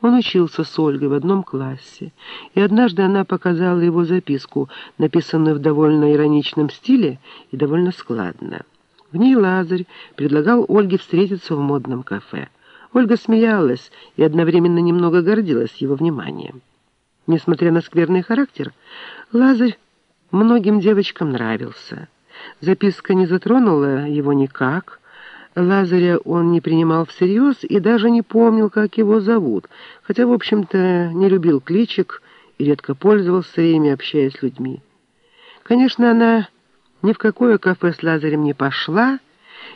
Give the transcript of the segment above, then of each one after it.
Он учился с Ольгой в одном классе, и однажды она показала его записку, написанную в довольно ироничном стиле и довольно складно. В ней Лазарь предлагал Ольге встретиться в модном кафе. Ольга смеялась и одновременно немного гордилась его вниманием. Несмотря на скверный характер, Лазарь многим девочкам нравился. Записка не затронула его никак, Лазаря он не принимал всерьез и даже не помнил, как его зовут, хотя, в общем-то, не любил кличек и редко пользовался ими, общаясь с людьми. Конечно, она ни в какое кафе с Лазарем не пошла,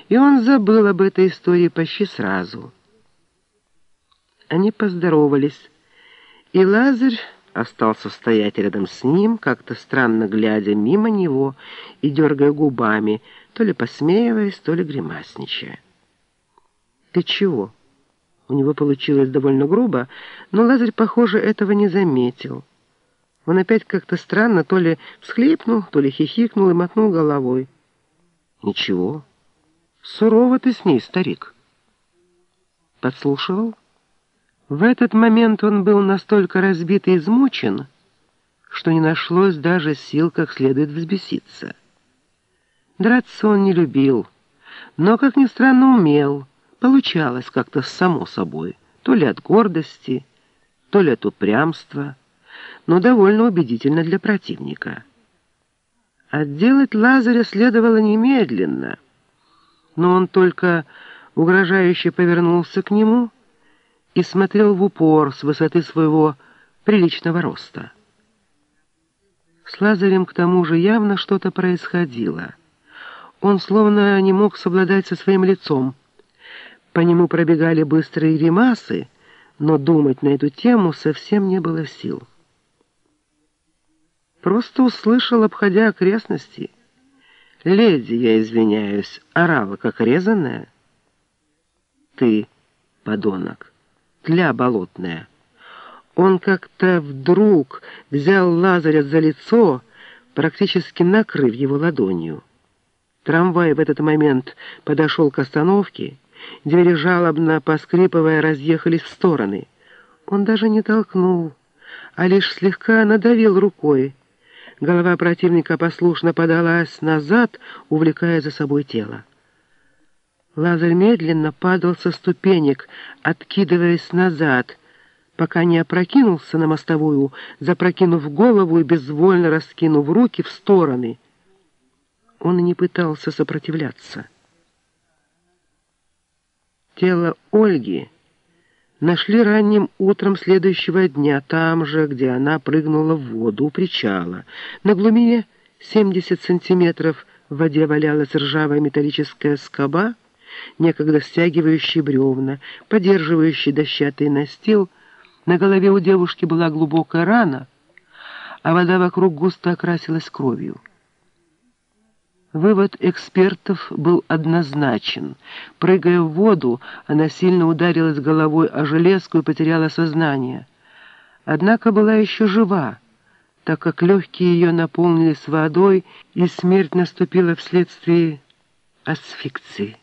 и он забыл об этой истории почти сразу. Они поздоровались, и Лазарь остался стоять рядом с ним, как-то странно глядя мимо него и дергая губами, то ли посмеиваясь, то ли гримасничая. «Ты чего?» У него получилось довольно грубо, но Лазарь, похоже, этого не заметил. Он опять как-то странно то ли всхлипнул, то ли хихикнул и мотнул головой. «Ничего. Сурово ты с ней, старик». «Подслушивал?» В этот момент он был настолько разбит и измучен, что не нашлось даже сил как следует взбеситься. Драться он не любил, но, как ни странно, умел. Получалось как-то само собой, то ли от гордости, то ли от упрямства, но довольно убедительно для противника. Отделать Лазаря следовало немедленно, но он только угрожающе повернулся к нему и смотрел в упор с высоты своего приличного роста. С Лазарем к тому же явно что-то происходило — он словно не мог совладать со своим лицом. По нему пробегали быстрые ремасы, но думать на эту тему совсем не было сил. Просто услышал, обходя окрестности. «Леди, я извиняюсь, орала как резаная?» «Ты, подонок, тля болотная». Он как-то вдруг взял Лазаря за лицо, практически накрыв его ладонью. Трамвай в этот момент подошел к остановке, двери жалобно, поскрипывая, разъехались в стороны. Он даже не толкнул, а лишь слегка надавил рукой. Голова противника послушно подалась назад, увлекая за собой тело. Лазарь медленно падал со ступенек, откидываясь назад, пока не опрокинулся на мостовую, запрокинув голову и безвольно раскинув руки в стороны — он и не пытался сопротивляться. Тело Ольги нашли ранним утром следующего дня, там же, где она прыгнула в воду у причала. На глубине 70 сантиметров в воде валялась ржавая металлическая скоба, некогда стягивающая бревна, поддерживающая дощатый настил. На голове у девушки была глубокая рана, а вода вокруг густо окрасилась кровью. Вывод экспертов был однозначен. Прыгая в воду, она сильно ударилась головой о железку и потеряла сознание. Однако была еще жива, так как легкие ее наполнились водой, и смерть наступила вследствие асфикции.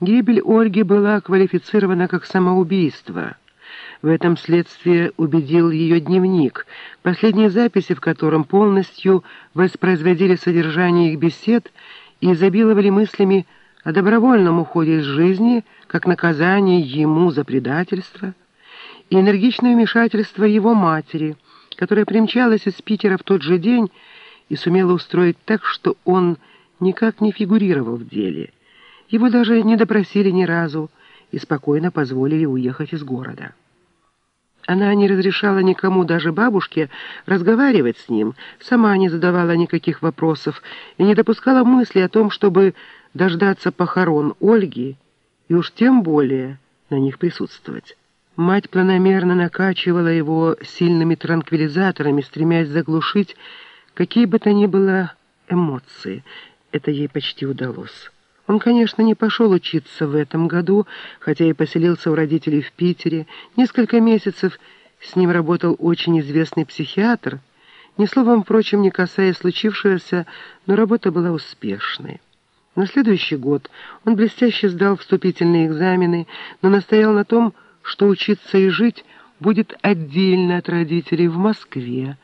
Гибель Ольги была квалифицирована как самоубийство — в этом следствие убедил ее дневник, последние записи в котором полностью воспроизводили содержание их бесед и изобиловали мыслями о добровольном уходе из жизни как наказание ему за предательство и энергичное вмешательство его матери, которая примчалась из Питера в тот же день и сумела устроить так, что он никак не фигурировал в деле. Его даже не допросили ни разу и спокойно позволили уехать из города. Она не разрешала никому, даже бабушке, разговаривать с ним, сама не задавала никаких вопросов и не допускала мысли о том, чтобы дождаться похорон Ольги и уж тем более на них присутствовать. Мать планомерно накачивала его сильными транквилизаторами, стремясь заглушить какие бы то ни было эмоции. Это ей почти удалось. Он, конечно, не пошел учиться в этом году, хотя и поселился у родителей в Питере. Несколько месяцев с ним работал очень известный психиатр, ни словом, впрочем, не касаясь случившегося, но работа была успешной. На следующий год он блестяще сдал вступительные экзамены, но настоял на том, что учиться и жить будет отдельно от родителей в Москве,